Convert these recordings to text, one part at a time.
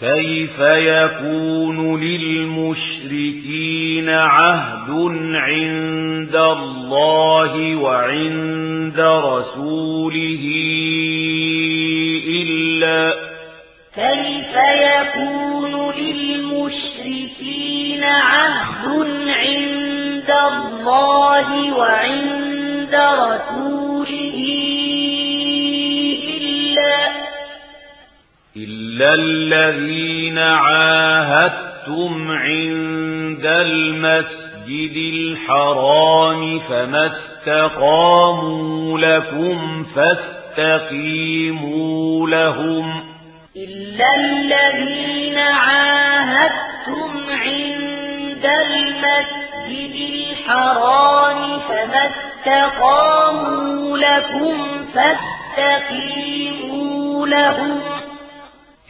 كيف يكون للمشركين عهد عند الله وعند رسوله إلا كيف يكون للمشركين عهد عند الله وعند رسوله إلا الذين عاهدتم عند المسجد الحرام فما استقاموا لكم فاستقيموا لهم إلا الذين عاهدتم عند المسجد الحرام فما استقاموا لكم فاستقيموا لهم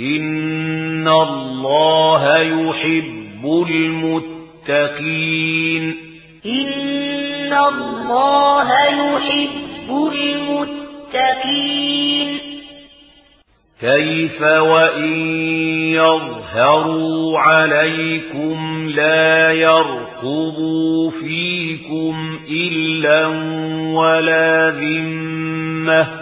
إن الله يحب المتقين إن الله يحب المتقين كيف وإن يظهروا عليكم لا يرقبوا فيكم إلا ولا ذمه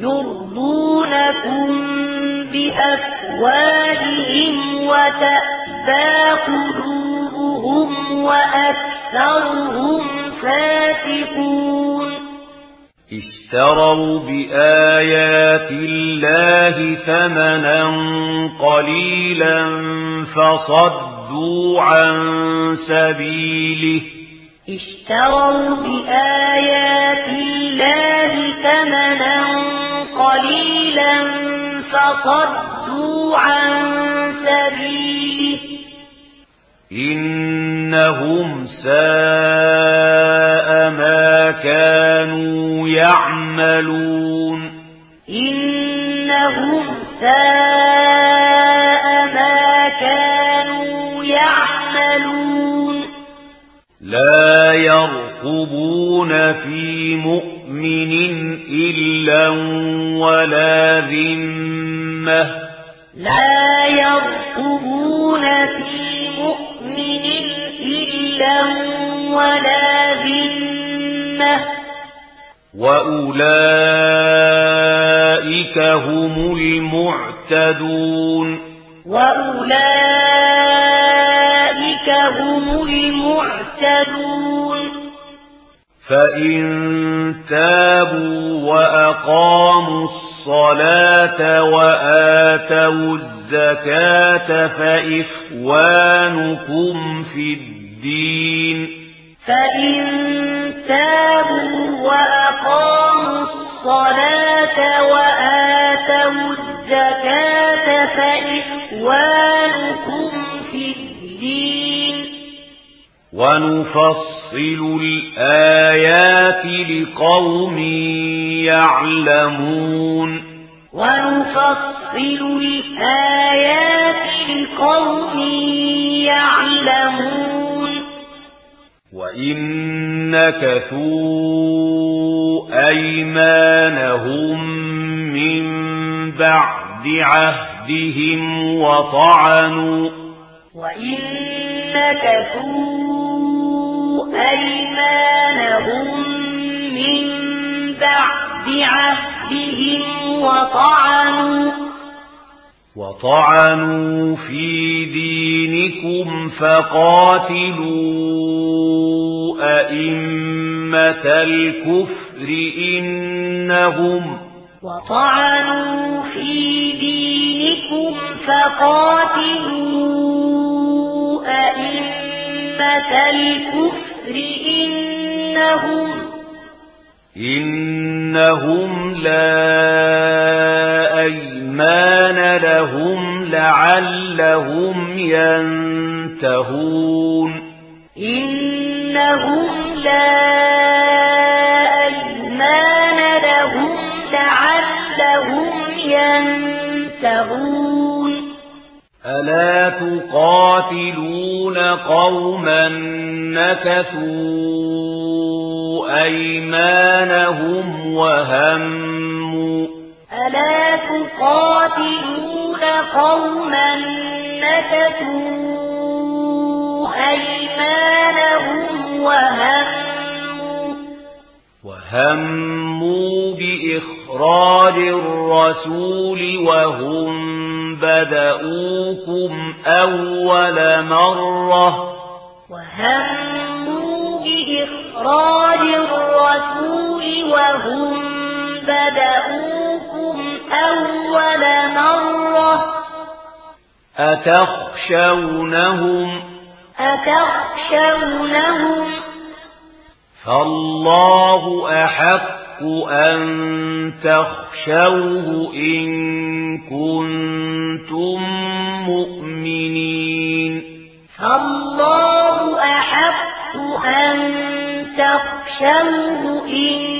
يرضونكم بأفواههم وتأبى قلوبهم وأكثرهم فاتقون اشتروا بآيات الله ثمنا قليلا فصدوا عن سبيله. اشتروا بآيات الله ثمنا قليلا فصدوا عن سبيله. إنهم ساء ما كانوا يعملون. إنهم ساء ما كانوا يعملون. لا يرقبون في مؤمن إلا ولا ذمة. لا يرقبون في مؤمن إلا ولا ذمة. وأولئك هم المعتدون. وأولئك هم المعتدون. فَإِن تَابُوا وَأَقَامُوا الصَّلَاةَ وَآتَوُا الزَّكَاةَ فَإِخْوَانُكُمْ فِي الدِّينِ فَإِن تَابُوا وَأَقَامُوا الصَّلَاةَ وَآتَوُا الزَّكَاةَ فَإِخْوَانُكُمْ فِي الدِّينِ وَنُفَصِّلُ نفصل الآيات لقوم يعلمون ونفصل الآيات لقوم يعلمون وَإِنَّ كَثُوا أَيْمَانَهُمْ مِنْ بَعْدِ عَهْدِهِمْ وَطَعَنُوا وَإِنَّ كَثُوا أيمانهم من بعد عهدهم وطعنوا وطعنوا في دينكم فقاتلوا أئمة الكفر إنهم وطعنوا في دينكم فقاتلوا أئمة الكفر إِنَّهُمْ إِنَّهُمْ لَا أَيْمَانَ لَهُمْ لَعَلَّهُمْ يَنْتَهُونَ. إِنَّهُمْ لَا أيمان ولا تقاتلون قوما نكثوا أيمانهم وهموا ألا تقاتلون قوما نكثوا أيمانهم وهموا وهموا بإخراج الرسول وهم بدأوكم أول مرة. وهموا بإخراج الرسول وهم بدأوكم أول مرة. أتخشونهم؟ أتخشونهم؟ فالله أحق أن تخشوه إن كنتم مؤمنين الله أحق أن تخشوه إن